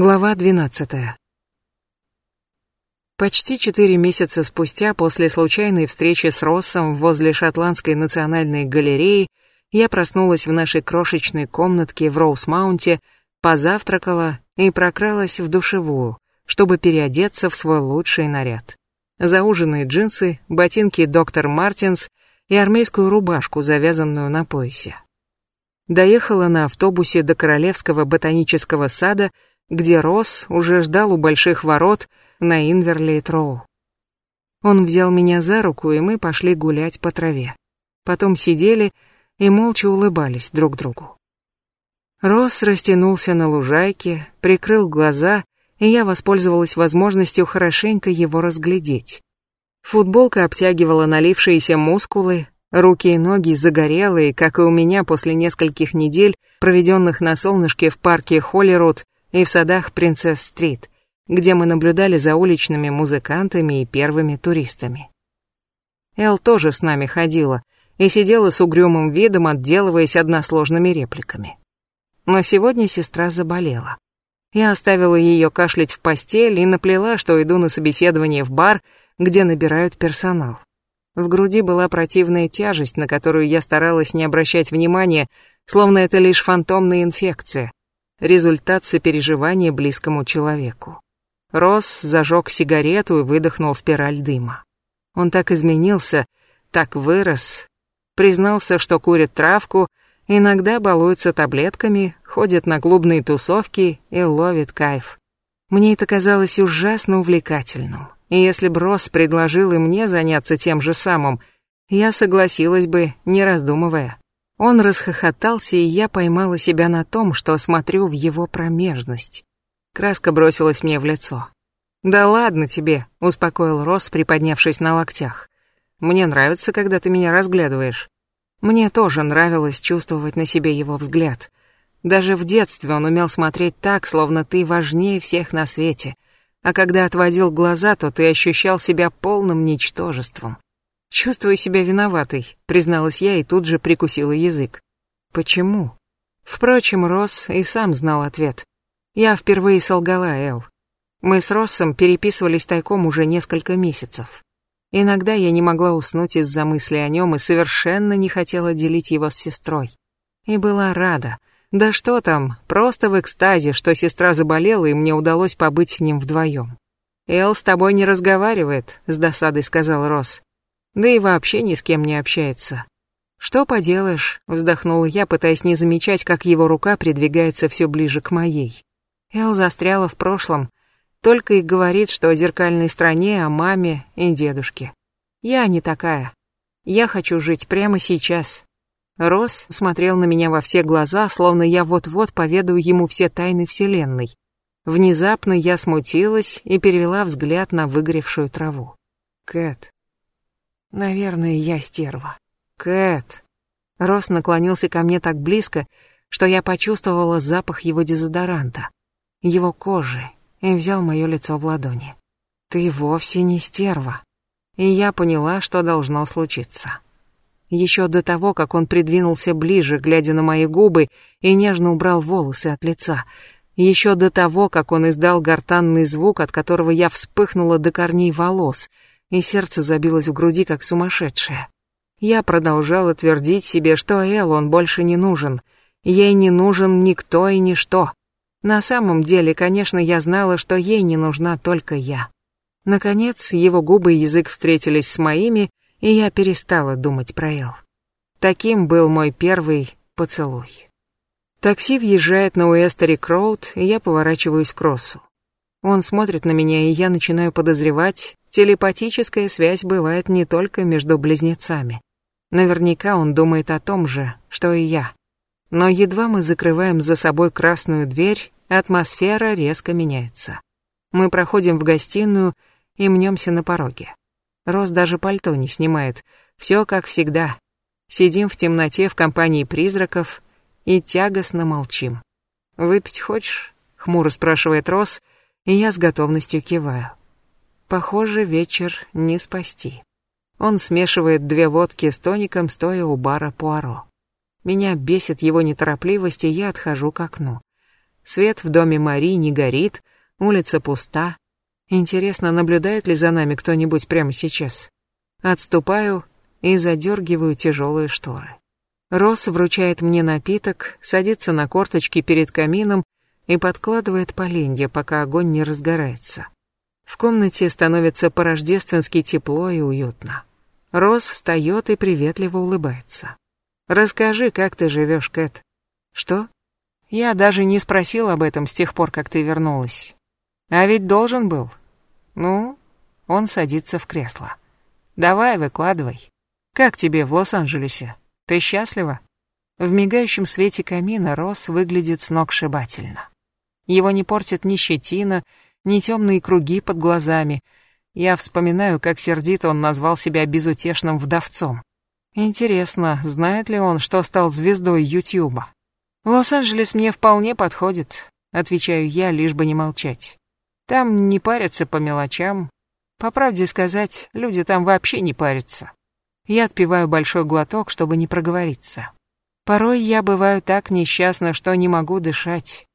Глава 12. Почти четыре месяца спустя после случайной встречи с Россом возле Шотландской национальной галереи я проснулась в нашей крошечной комнатке в Роуз-Маунте, позавтракала и прокралась в душевую, чтобы переодеться в свой лучший наряд. Зауженные джинсы, ботинки доктор Мартинс и армейскую рубашку, завязанную на поясе. Доехала на автобусе до Королевского ботанического сада где Росс уже ждал у больших ворот на Инверли-Троу. Он взял меня за руку, и мы пошли гулять по траве. Потом сидели и молча улыбались друг другу. Росс растянулся на лужайке, прикрыл глаза, и я воспользовалась возможностью хорошенько его разглядеть. Футболка обтягивала налившиеся мускулы, руки и ноги загорелые, как и у меня после нескольких недель, проведенных на солнышке в парке Холлируд и в садах Принцесс-стрит, где мы наблюдали за уличными музыкантами и первыми туристами. Эл тоже с нами ходила и сидела с угрюмым видом, отделываясь односложными репликами. Но сегодня сестра заболела. Я оставила ее кашлять в постель и наплела, что иду на собеседование в бар, где набирают персонал. В груди была противная тяжесть, на которую я старалась не обращать внимания, словно это лишь фантомная инфекция, результат сопереживания близкому человеку. Росс зажег сигарету и выдохнул спираль дыма. Он так изменился, так вырос, признался, что курит травку, иногда балуется таблетками, ходит на клубные тусовки и ловит кайф. Мне это казалось ужасно увлекательным, и если бы Росс предложил и мне заняться тем же самым, я согласилась бы, не раздумывая. Он расхохотался, и я поймала себя на том, что смотрю в его промежность. Краска бросилась мне в лицо. «Да ладно тебе», — успокоил Росс, приподнявшись на локтях. «Мне нравится, когда ты меня разглядываешь». Мне тоже нравилось чувствовать на себе его взгляд. Даже в детстве он умел смотреть так, словно ты важнее всех на свете. А когда отводил глаза, то ты ощущал себя полным ничтожеством. «Чувствую себя виноватой», — призналась я и тут же прикусила язык. «Почему?» Впрочем, Росс и сам знал ответ. Я впервые солгала Эл. Мы с Россом переписывались тайком уже несколько месяцев. Иногда я не могла уснуть из-за мысли о нем и совершенно не хотела делить его с сестрой. И была рада. Да что там, просто в экстазе, что сестра заболела, и мне удалось побыть с ним вдвоем. «Эл с тобой не разговаривает», — с досадой сказал Росс да и вообще ни с кем не общается. «Что поделаешь», — вздохнула я, пытаясь не замечать, как его рука придвигается все ближе к моей. Эл застряла в прошлом, только и говорит, что о зеркальной стране, о маме и дедушке. Я не такая. Я хочу жить прямо сейчас. Росс смотрел на меня во все глаза, словно я вот-вот поведаю ему все тайны Вселенной. Внезапно я смутилась и перевела взгляд на выгоревшую траву. «Кэт, Наверное, я стерва. Кэт. Рос наклонился ко мне так близко, что я почувствовала запах его дезодоранта, его кожи, и взял мое лицо в ладони. Ты вовсе не стерва. И я поняла, что должно случиться. Еще до того, как он придвинулся ближе, глядя на мои губы, и нежно убрал волосы от лица, еще до того, как он издал гортанный звук, от которого я вспыхнула до корней волос — и сердце забилось в груди, как сумасшедшее. Я продолжала твердить себе, что Эл он больше не нужен. Ей не нужен никто и ничто. На самом деле, конечно, я знала, что ей не нужна только я. Наконец, его губы и язык встретились с моими, и я перестала думать про Эл. Таким был мой первый поцелуй. Такси въезжает на Уэстерик-Роуд, и я поворачиваюсь к Россу. Он смотрит на меня, и я начинаю подозревать, Телепатическая связь бывает не только между близнецами. Наверняка он думает о том же, что и я. Но едва мы закрываем за собой красную дверь, атмосфера резко меняется. Мы проходим в гостиную и мнемся на пороге. Рос даже пальто не снимает. Все как всегда. Сидим в темноте в компании призраков и тягостно молчим. «Выпить хочешь?» — хмуро спрашивает Рос, и я с готовностью киваю. Похоже, вечер не спасти. Он смешивает две водки с тоником, стоя у бара Пуаро. Меня бесит его неторопливость, и я отхожу к окну. Свет в доме Мари не горит, улица пуста. Интересно, наблюдает ли за нами кто-нибудь прямо сейчас? Отступаю и задергиваю тяжелые шторы. Росс вручает мне напиток, садится на корточки перед камином и подкладывает поленья, пока огонь не разгорается. В комнате становится по-рождественски тепло и уютно. Росс встает и приветливо улыбается. «Расскажи, как ты живешь, Кэт?» «Что?» «Я даже не спросил об этом с тех пор, как ты вернулась. А ведь должен был». «Ну?» Он садится в кресло. «Давай, выкладывай. Как тебе в Лос-Анджелесе? Ты счастлива?» В мигающем свете камина Росс выглядит сногсшибательно. Его не портит ни щетина, ни темные круги под глазами. Я вспоминаю, как сердито он назвал себя безутешным вдовцом. Интересно, знает ли он, что стал звездой Ютьюба? «Лос-Анджелес мне вполне подходит», — отвечаю я, лишь бы не молчать. «Там не парятся по мелочам. По правде сказать, люди там вообще не парятся». Я отпиваю большой глоток, чтобы не проговориться. Порой я бываю так несчастна, что не могу дышать.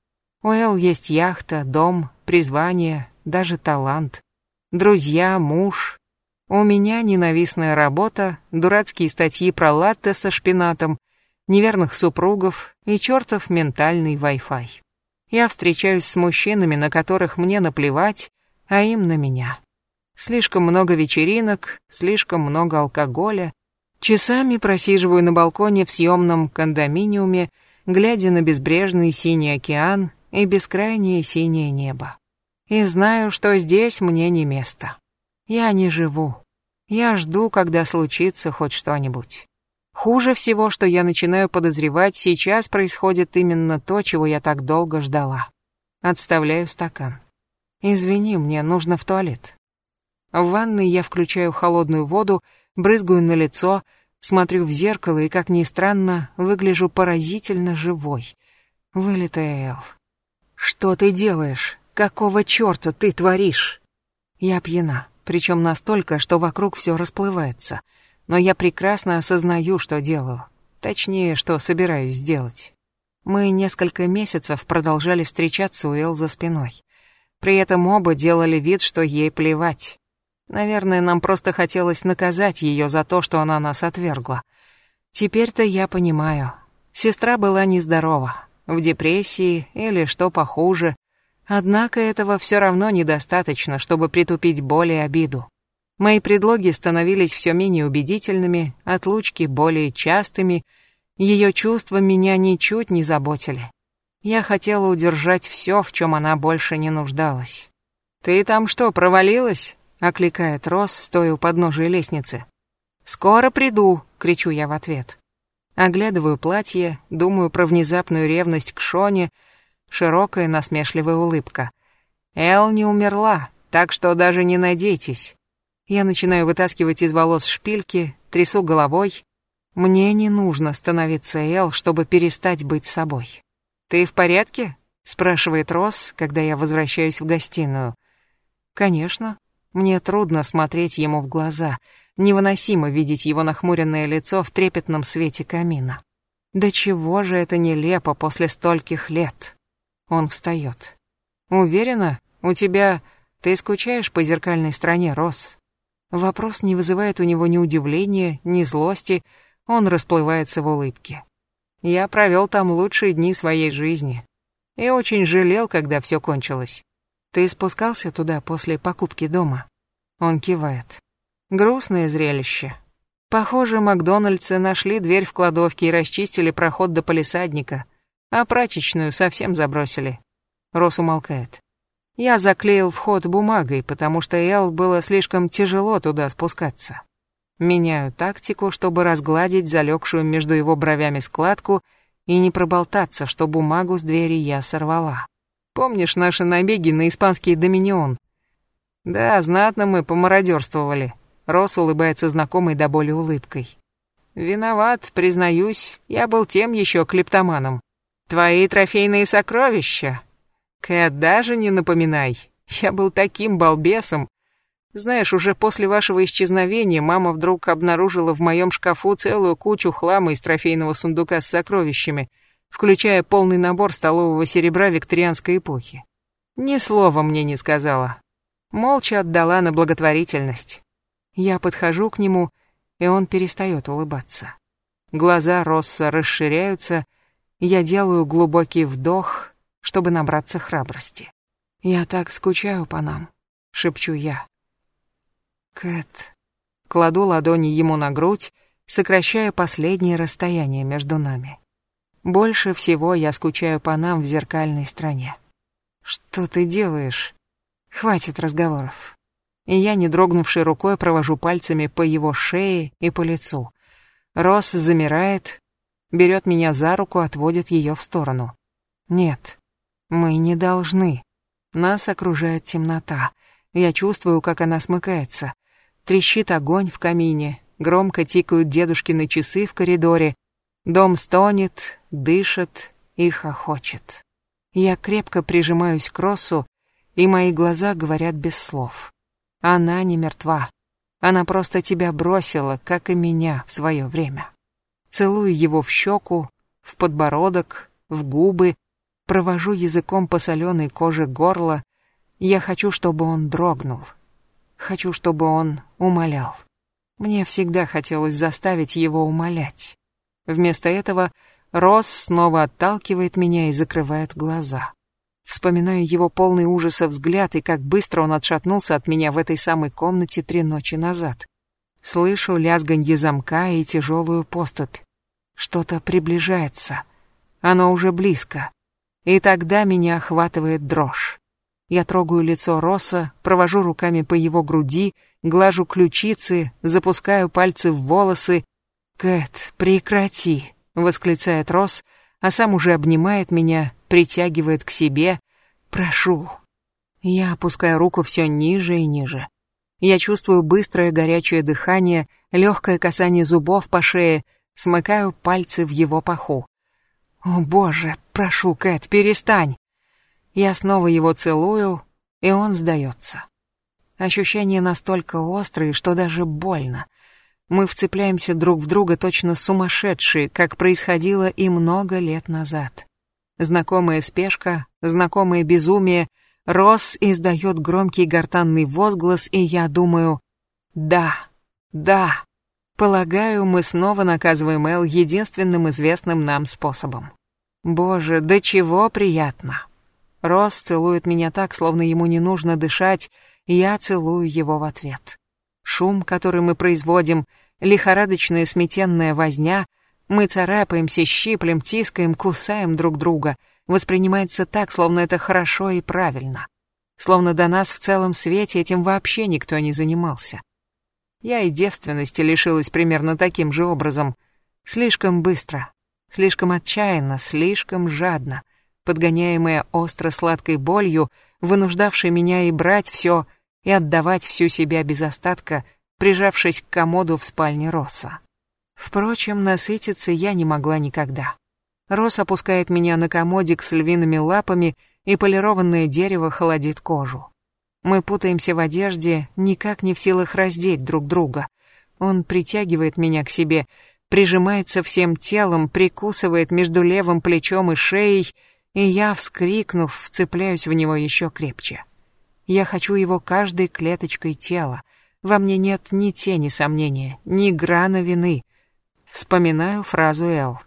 У Эл есть яхта, дом, призвание, даже талант. Друзья, муж. У меня ненавистная работа, дурацкие статьи про латте со шпинатом, неверных супругов и чертов ментальный Wi-Fi. Я встречаюсь с мужчинами, на которых мне наплевать, а им на меня. Слишком много вечеринок, слишком много алкоголя. Часами просиживаю на балконе в съемном кондоминиуме, глядя на безбрежный синий океан и бескрайнее синее небо. И знаю, что здесь мне не место. Я не живу. Я жду, когда случится хоть что-нибудь. Хуже всего, что я начинаю подозревать, сейчас происходит именно то, чего я так долго ждала. Отставляю стакан. Извини, мне нужно в туалет. В ванной я включаю холодную воду, брызгаю на лицо, смотрю в зеркало и, как ни странно, выгляжу поразительно живой. Вылитая эльф. «Что ты делаешь? Какого черта ты творишь?» Я пьяна, причем настолько, что вокруг все расплывается. Но я прекрасно осознаю, что делаю. Точнее, что собираюсь сделать. Мы несколько месяцев продолжали встречаться у Эл за спиной. При этом оба делали вид, что ей плевать. Наверное, нам просто хотелось наказать ее за то, что она нас отвергла. Теперь-то я понимаю. Сестра была нездорова, в депрессии или что похуже. Однако этого все равно недостаточно, чтобы притупить боль и обиду. Мои предлоги становились все менее убедительными, отлучки более частыми, ее чувства меня ничуть не заботили. Я хотела удержать все, в чем она больше не нуждалась. «Ты там что, провалилась?» — окликает Рос, стоя у подножия лестницы. «Скоро приду», — кричу я в ответ. Оглядываю платье, думаю про внезапную ревность к Шоне, широкая насмешливая улыбка. Эл не умерла, так что даже не надейтесь. Я начинаю вытаскивать из волос шпильки, трясу головой. Мне не нужно становиться Эл, чтобы перестать быть собой. «Ты в порядке?» — спрашивает Росс, когда я возвращаюсь в гостиную. «Конечно. Мне трудно смотреть ему в глаза. Невыносимо видеть его нахмуренное лицо в трепетном свете камина. Да чего же это нелепо после стольких лет? Он встает. Уверена, у тебя... Ты скучаешь по зеркальной стране, Рос? Вопрос не вызывает у него ни удивления, ни злости, он расплывается в улыбке. Я провел там лучшие дни своей жизни. И очень жалел, когда все кончилось. Ты спускался туда после покупки дома? Он кивает. Грустное зрелище. Похоже, Макдональдсы нашли дверь в кладовке и расчистили проход до полисадника, а прачечную совсем забросили. Рос умолкает. Я заклеил вход бумагой, потому что Эл было слишком тяжело туда спускаться. Меняю тактику, чтобы разгладить залегшую между его бровями складку и не проболтаться, что бумагу с двери я сорвала. Помнишь наши набеги на испанский доминион? Да, знатно мы помародерствовали. Рос улыбается знакомой до боли улыбкой. «Виноват, признаюсь, я был тем еще клептоманом. Твои трофейные сокровища? Кэт, даже не напоминай. Я был таким балбесом. Знаешь, уже после вашего исчезновения мама вдруг обнаружила в моем шкафу целую кучу хлама из трофейного сундука с сокровищами. включая полный набор столового серебра викторианской эпохи. Ни слова мне не сказала. Молча отдала на благотворительность. Я подхожу к нему, и он перестает улыбаться. Глаза Росса расширяются, я делаю глубокий вдох, чтобы набраться храбрости. «Я так скучаю по нам», — шепчу я. «Кэт...» Кладу ладони ему на грудь, сокращая последнее расстояние между нами. Больше всего я скучаю по нам в зеркальной стране. «Что ты делаешь?» «Хватит разговоров». И я, не дрогнувшей рукой, провожу пальцами по его шее и по лицу. Росс замирает, берет меня за руку, отводит ее в сторону. «Нет, мы не должны». Нас окружает темнота. Я чувствую, как она смыкается. Трещит огонь в камине, громко тикают дедушкины часы в коридоре. Дом стонет, дышит и хохочет. Я крепко прижимаюсь к Россу, и мои глаза говорят без слов. Она не мертва. Она просто тебя бросила, как и меня в свое время. Целую его в щеку, в подбородок, в губы, провожу языком по соленой коже горла. Я хочу, чтобы он дрогнул. Хочу, чтобы он умолял. Мне всегда хотелось заставить его умолять. Вместо этого Росс снова отталкивает меня и закрывает глаза. Вспоминаю его полный ужаса взгляд и как быстро он отшатнулся от меня в этой самой комнате три ночи назад. Слышу лязганье замка и тяжелую поступь. Что-то приближается. Оно уже близко. И тогда меня охватывает дрожь. Я трогаю лицо Росса, провожу руками по его груди, глажу ключицы, запускаю пальцы в волосы. «Кэт, прекрати!» — восклицает Росс, а сам уже обнимает меня, притягивает к себе. «Прошу!» Я опускаю руку все ниже и ниже. Я чувствую быстрое горячее дыхание, легкое касание зубов по шее, смыкаю пальцы в его паху. «О боже, прошу, Кэт, перестань!» Я снова его целую, и он сдается. Ощущения настолько острые, что даже больно. Мы вцепляемся друг в друга точно сумасшедшие, как происходило и много лет назад. Знакомая спешка, знакомое безумие. Росс издает громкий гортанный возглас, и я думаю «Да, да». Полагаю, мы снова наказываем Эл единственным известным нам способом. Боже, до чего приятно. Росс целует меня так, словно ему не нужно дышать, и я целую его в ответ. Шум, который мы производим, лихорадочная сметенная возня, мы царапаемся, щиплем, тискаем, кусаем друг друга, воспринимается так, словно это хорошо и правильно. Словно до нас в целом свете этим вообще никто не занимался. Я и девственности лишилась примерно таким же образом. Слишком быстро, слишком отчаянно, слишком жадно, подгоняемая остро-сладкой болью, вынуждавшей меня и брать все, и отдавать всю себя без остатка, прижавшись к комоду в спальне Росса. Впрочем, насытиться я не могла никогда. Росс опускает меня на комодик с львиными лапами, и полированное дерево холодит кожу. Мы путаемся в одежде, никак не в силах раздеть друг друга. Он притягивает меня к себе, прижимается всем телом, прикусывает между левым плечом и шеей, и я, вскрикнув, вцепляюсь в него еще крепче. Я хочу его каждой клеточкой тела. Во мне нет ни тени сомнения, ни грана вины. Вспоминаю фразу Эл.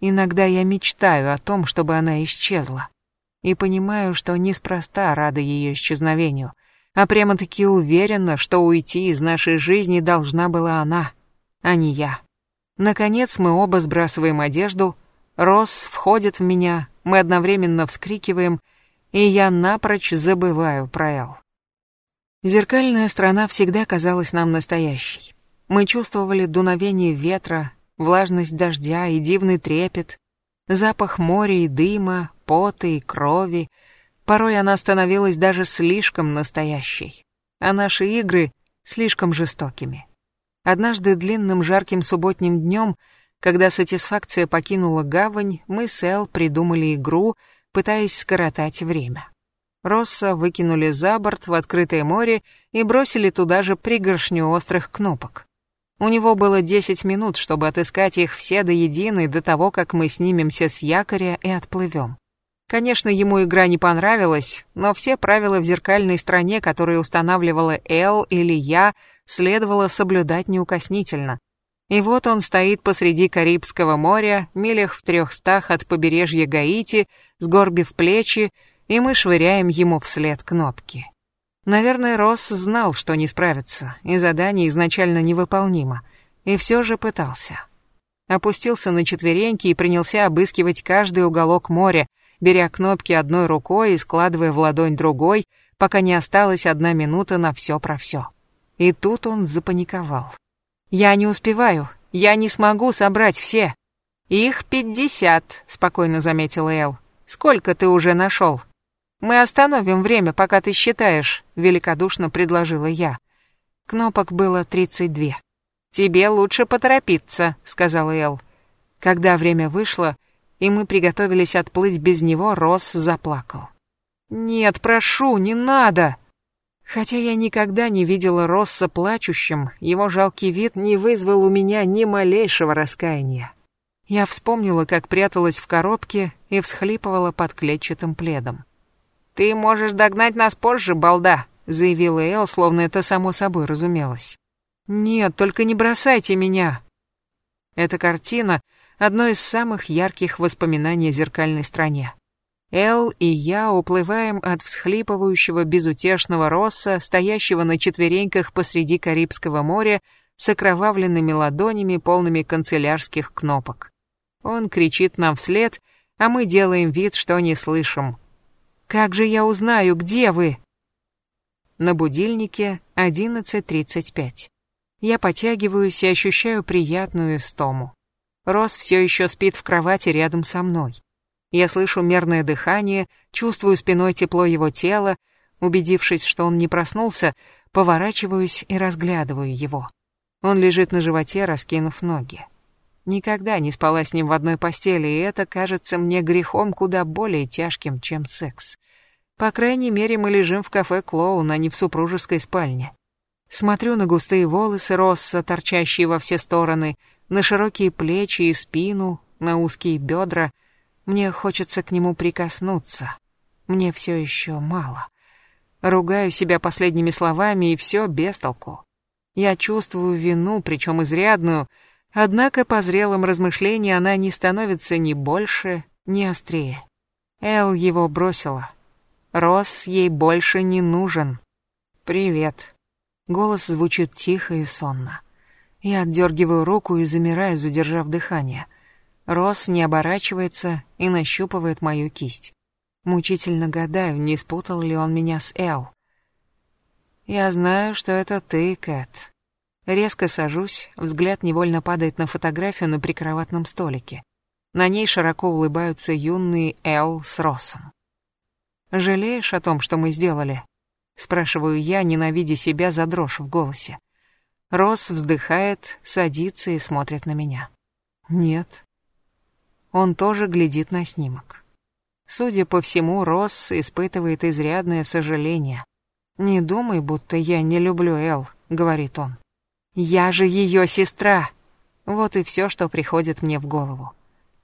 Иногда я мечтаю о том, чтобы она исчезла и понимаю, что неспроста рада ее исчезновению, а прямо-таки уверена, что уйти из нашей жизни должна была она, а не я. Наконец мы оба сбрасываем одежду, Росс входит в меня, мы одновременно вскрикиваем, и я напрочь забываю про Эл. Зеркальная страна всегда казалась нам настоящей. Мы чувствовали дуновение ветра, влажность дождя и дивный трепет, запах моря и дыма, пота и крови. Порой она становилась даже слишком настоящей, а наши игры слишком жестокими. Однажды длинным жарким субботним днем, когда сатисфакция покинула гавань, мы с Эл придумали игру, пытаясь скоротать время. Росса выкинули за борт в открытое море и бросили туда же пригоршню острых кнопок. У него было 10 минут, чтобы отыскать их все до единой до того, как мы снимемся с якоря и отплывем. Конечно, ему игра не понравилась, но все правила в зеркальной стране, которые устанавливала Эл или я, следовало соблюдать неукоснительно. И вот он стоит посреди Карибского моря, милях в трехстах от побережья Гаити, сгорбив плечи, и мы швыряем ему вслед кнопки. Наверное, Росс знал, что не справится, и задание изначально невыполнимо, и все же пытался. Опустился на четвереньки и принялся обыскивать каждый уголок моря, беря кнопки одной рукой и складывая в ладонь другой, пока не осталась одна минута на все про все. И тут он запаниковал. «Я не успеваю, я не смогу собрать все». «Их пятьдесят», — спокойно заметила Эл. «Сколько ты уже нашел?» «Мы остановим время, пока ты считаешь», — великодушно предложила я. Кнопок было тридцать две. «Тебе лучше поторопиться», — сказала Эл. Когда время вышло, и мы приготовились отплыть без него, Росс заплакал. «Нет, прошу, не надо!» Хотя я никогда не видела Росса плачущим, его жалкий вид не вызвал у меня ни малейшего раскаяния. Я вспомнила, как пряталась в коробке и всхлипывала под клетчатым пледом. «Ты можешь догнать нас позже, балда», — заявила Эл, словно это само собой разумелось. «Нет, только не бросайте меня». Эта картина одно из самых ярких воспоминаний о зеркальной стране. Эл и я уплываем от всхлипывающего безутешного Росса, стоящего на четвереньках посреди Карибского моря с окровавленными ладонями, полными канцелярских кнопок. Он кричит нам вслед, а мы делаем вид, что не слышим. «Как же я узнаю, где вы?» На будильнике 11.35. Я потягиваюсь и ощущаю приятную истому. Рос все еще спит в кровати рядом со мной. Я слышу мерное дыхание, чувствую спиной тепло его тела, убедившись, что он не проснулся, поворачиваюсь и разглядываю его. Он лежит на животе, раскинув ноги. Никогда не спала с ним в одной постели, и это кажется мне грехом куда более тяжким, чем секс. По крайней мере, мы лежим в кафе «Клоун», а не в супружеской спальне. Смотрю на густые волосы Росса, торчащие во все стороны, на широкие плечи и спину, на узкие бедра. Мне хочется к нему прикоснуться. Мне все еще мало. Ругаю себя последними словами, и все без толку. Я чувствую вину, причем изрядную, однако по зрелым размышлениям она не становится ни больше, ни острее. Эл его бросила. Росс ей больше не нужен. «Привет». Голос звучит тихо и сонно. Я отдергиваю руку и замираю, задержав дыхание. Росс не оборачивается и нащупывает мою кисть. Мучительно гадаю, не спутал ли он меня с Эл. «Я знаю, что это ты, Кэт». Резко сажусь, взгляд невольно падает на фотографию на прикроватном столике. На ней широко улыбаются юные Эл с Россом. «Жалеешь о том, что мы сделали?» Спрашиваю я, ненавидя себя за дрожь в голосе. Росс вздыхает, садится и смотрит на меня. Нет. Он тоже глядит на снимок. Судя по всему, Росс испытывает изрядное сожаление. «Не думай, будто я не люблю Эл», — говорит он. «Я же ее сестра!» Вот и все, что приходит мне в голову.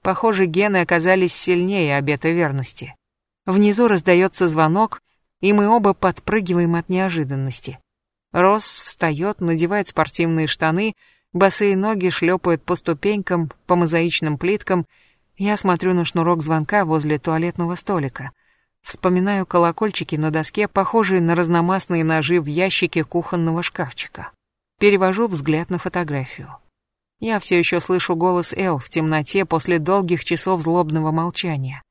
Похоже, гены оказались сильнее обета верности. Внизу раздается звонок, и мы оба подпрыгиваем от неожиданности. Росс встает, надевает спортивные штаны, босые ноги шлепают по ступенькам, по мозаичным плиткам. Я смотрю на шнурок звонка возле туалетного столика. Вспоминаю колокольчики на доске, похожие на разномастные ножи в ящике кухонного шкафчика. Перевожу взгляд на фотографию. Я все еще слышу голос Эл в темноте после долгих часов злобного молчания.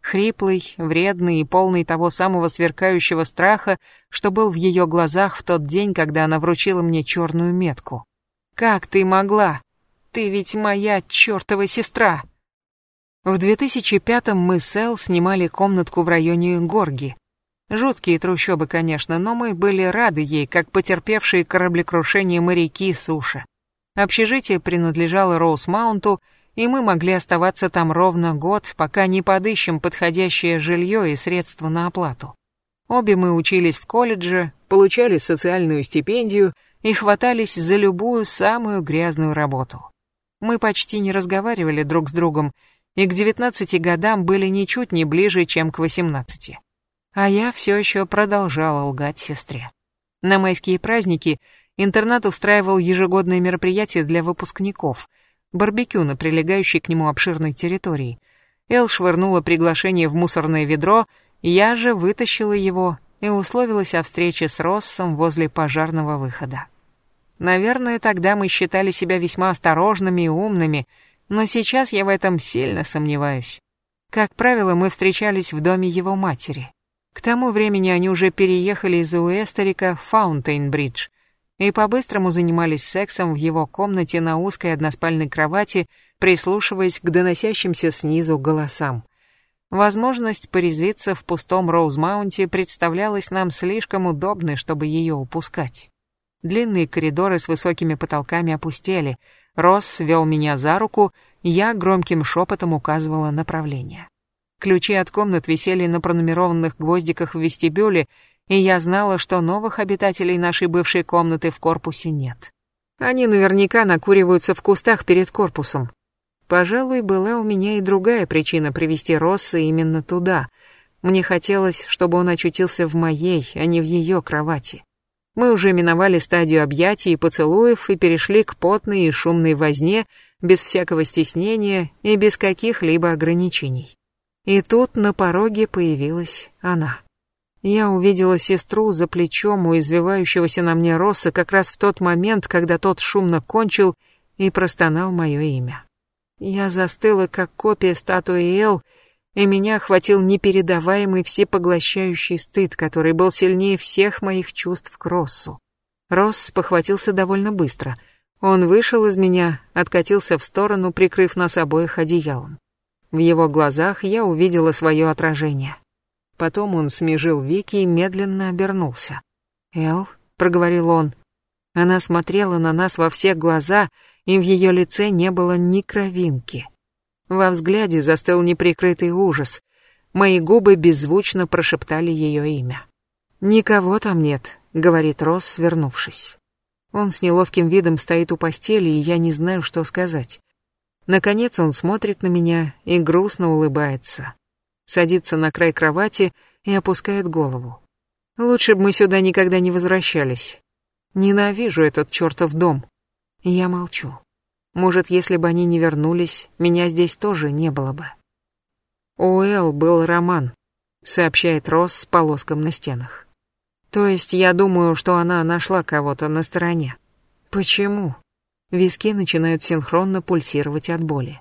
Хриплый, вредный и полный того самого сверкающего страха, что был в ее глазах в тот день, когда она вручила мне черную метку. «Как ты могла? Ты ведь моя чертова сестра!» В 2005-м мы с Эл снимали комнатку в районе Горги. Жуткие трущобы, конечно, но мы были рады ей, как потерпевшие кораблекрушение моряки суши. Общежитие принадлежало Роуз-Маунту, и мы могли оставаться там ровно год, пока не подыщем подходящее жилье и средства на оплату. Обе мы учились в колледже, получали социальную стипендию и хватались за любую самую грязную работу. Мы почти не разговаривали друг с другом, и к 19 годам были ничуть не ближе, чем к 18. А я все еще продолжала лгать сестре. На майские праздники интернат устраивал ежегодные мероприятия для выпускников, барбекю на прилегающей к нему обширной территории. Эл швырнула приглашение в мусорное ведро, я же вытащила его и условилась о встрече с Россом возле пожарного выхода. Наверное, тогда мы считали себя весьма осторожными и умными, но сейчас я в этом сильно сомневаюсь. Как правило, мы встречались в доме его матери. К тому времени они уже переехали из Уэстерика в Фаунтейн-Бридж и по-быстрому занимались сексом в его комнате на узкой односпальной кровати, прислушиваясь к доносящимся снизу голосам. Возможность порезвиться в пустом Роуз-Маунте представлялась нам слишком удобной, чтобы ее упускать. Длинные коридоры с высокими потолками опустели. Росс вел меня за руку, я громким шепотом указывала направление. Ключи от комнат висели на пронумерованных гвоздиках в вестибюле, и я знала, что новых обитателей нашей бывшей комнаты в корпусе нет. Они наверняка накуриваются в кустах перед корпусом. Пожалуй, была у меня и другая причина привести Росса именно туда. Мне хотелось, чтобы он очутился в моей, а не в ее кровати. Мы уже миновали стадию объятий и поцелуев и перешли к потной и шумной возне, без всякого стеснения и без каких-либо ограничений. И тут на пороге появилась она. Я увидела сестру за плечом у извивающегося на мне Росса как раз в тот момент, когда тот шумно кончил и простонал мое имя. Я застыла, как копия статуи Эл, и меня охватил непередаваемый всепоглощающий стыд, который был сильнее всех моих чувств к Россу. Росс похватился довольно быстро. Он вышел из меня, откатился в сторону, прикрыв нас обоих одеялом. В его глазах я увидела свое отражение. Потом он смежил веки и медленно обернулся. «Эл», — проговорил он. Она смотрела на нас во все глаза, и в ее лице не было ни кровинки. Во взгляде застыл неприкрытый ужас. Мои губы беззвучно прошептали ее имя. «Никого там нет», — говорит Росс, свернувшись. Он с неловким видом стоит у постели, и я не знаю, что сказать. Наконец он смотрит на меня и грустно улыбается. Садится на край кровати и опускает голову. Лучше бы мы сюда никогда не возвращались. Ненавижу этот чертов дом. Я молчу. Может, если бы они не вернулись, меня здесь тоже не было бы. У Эл был роман, сообщает Росс с полоском на стенах. То есть я думаю, что она нашла кого-то на стороне. Почему? Виски начинают синхронно пульсировать от боли.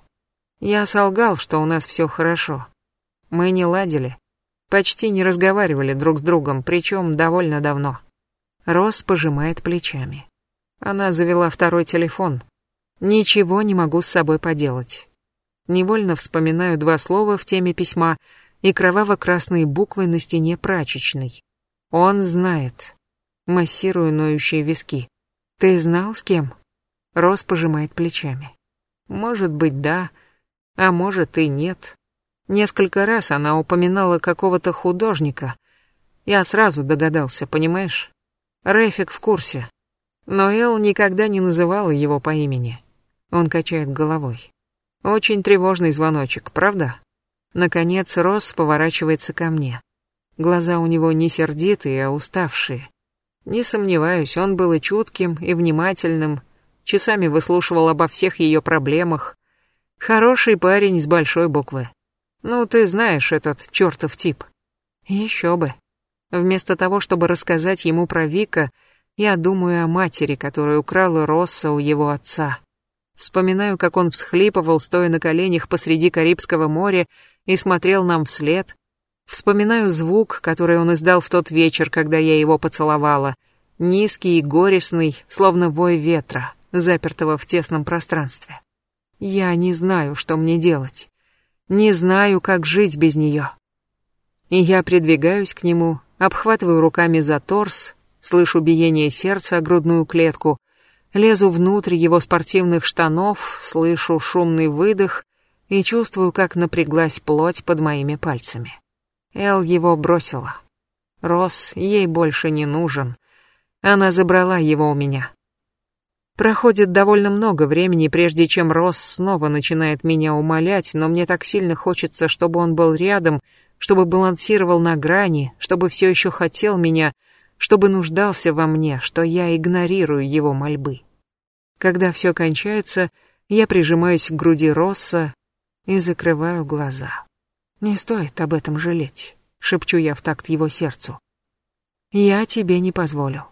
Я солгал, что у нас все хорошо. Мы не ладили, почти не разговаривали друг с другом, причем довольно давно. Росс пожимает плечами. Она завела второй телефон. Ничего не могу с собой поделать. Невольно вспоминаю два слова в теме письма и кроваво-красные буквы на стене прачечной. Он знает. Массирую ноющие виски. Ты знал с кем? Рос пожимает плечами. Может быть, да, а может и нет. Несколько раз она упоминала какого-то художника. Я сразу догадался, понимаешь? Рефик в курсе. Но Эл никогда не называла его по имени. Он качает головой. Очень тревожный звоночек, правда? Наконец Росс поворачивается ко мне. Глаза у него не сердитые, а уставшие. Не сомневаюсь, он был и чутким, и внимательным, часами выслушивал обо всех ее проблемах. Хороший парень с большой буквы. Ну, ты знаешь этот чертов тип. Еще бы. Вместо того, чтобы рассказать ему про Вика, я думаю о матери, которая украла Росса у его отца. Вспоминаю, как он всхлипывал, стоя на коленях посреди Карибского моря и смотрел нам вслед. Вспоминаю звук, который он издал в тот вечер, когда я его поцеловала. Низкий и горестный, словно вой ветра, запертого в тесном пространстве. Я не знаю, что мне делать. Не знаю, как жить без нее. И я придвигаюсь к нему, обхватываю руками за торс, Слышу биение сердца о грудную клетку, лезу внутрь его спортивных штанов, слышу шумный выдох и чувствую, как напряглась плоть под моими пальцами. Эл его бросила. Рос ей больше не нужен. Она забрала его у меня. Проходит довольно много времени, прежде чем Росс снова начинает меня умолять, но мне так сильно хочется, чтобы он был рядом, чтобы балансировал на грани, чтобы все еще хотел меня, чтобы нуждался во мне, что я игнорирую его мольбы. Когда все кончается, я прижимаюсь к груди Росса и закрываю глаза. «Не стоит об этом жалеть», — шепчу я в такт его сердцу. «Я тебе не позволю».